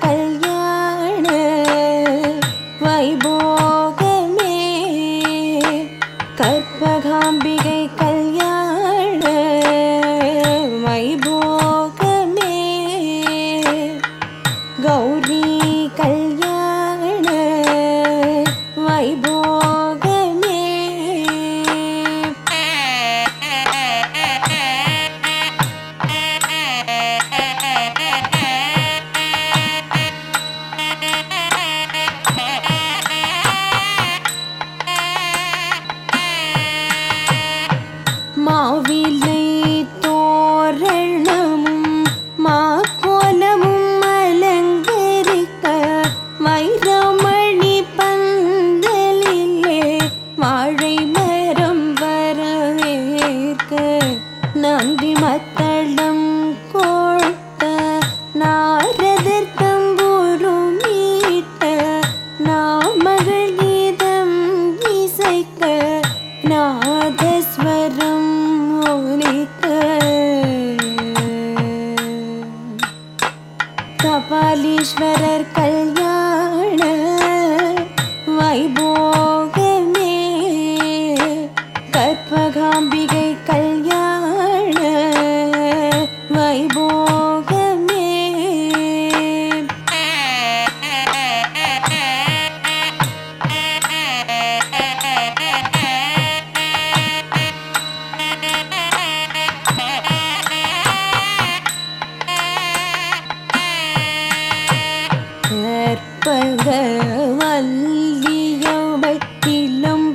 빨리 மாவிலை தோரணமும் மாக்கோலமும் அலங்கரிக்க வைரமணி பந்தலிலே வாழை கற்பக மல்லியம்பட்டிலம்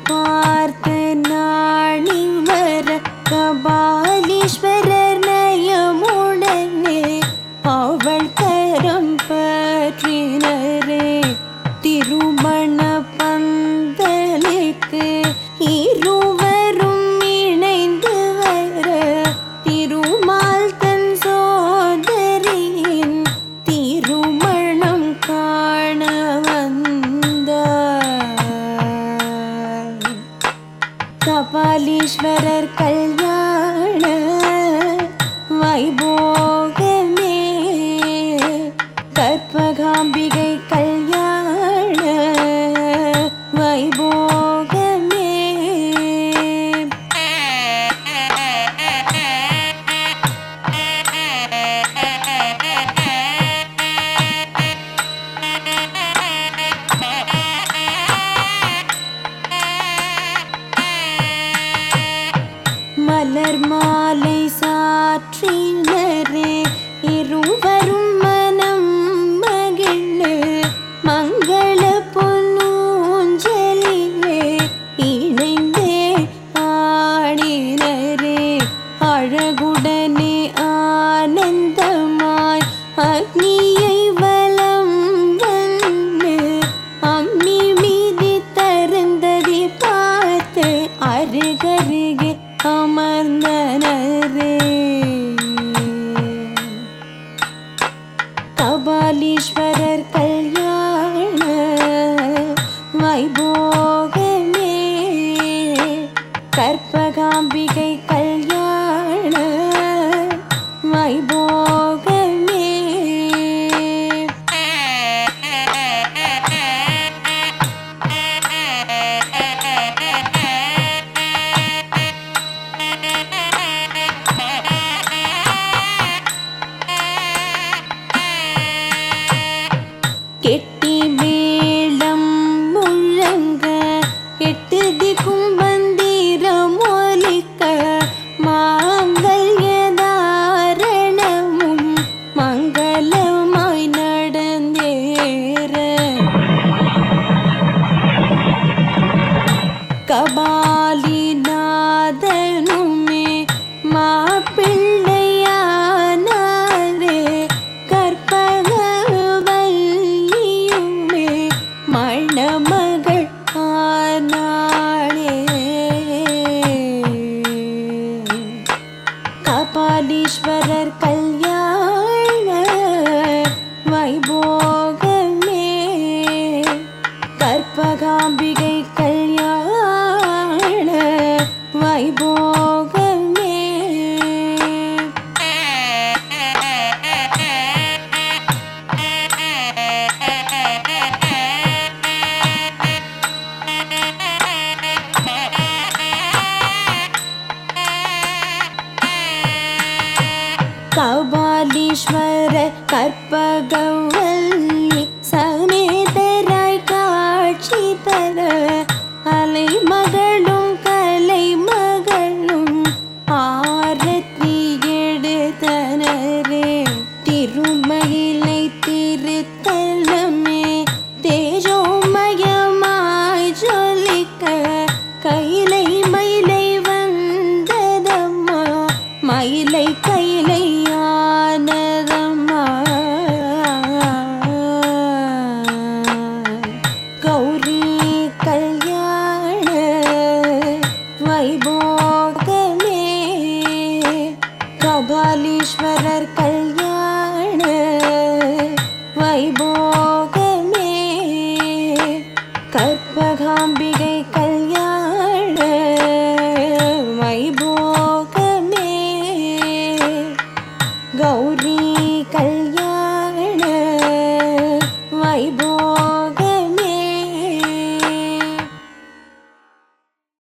பார்த்த நாணி வர கபாலீஸ்வர मालीश्वर கல்யாண அமர்ந்தனரே கபாலீஸ்வரர் கல்யாண வைபோகமே. கற்பகாம்பிகை காபாலீஸ்வரர் கல்யாண வைபோகமே கற்பகாம்பிகை கல்யாண வைபோ ईश्वर कर्पगौ கபாலீஸ்வரர் கல்யாண வைபோ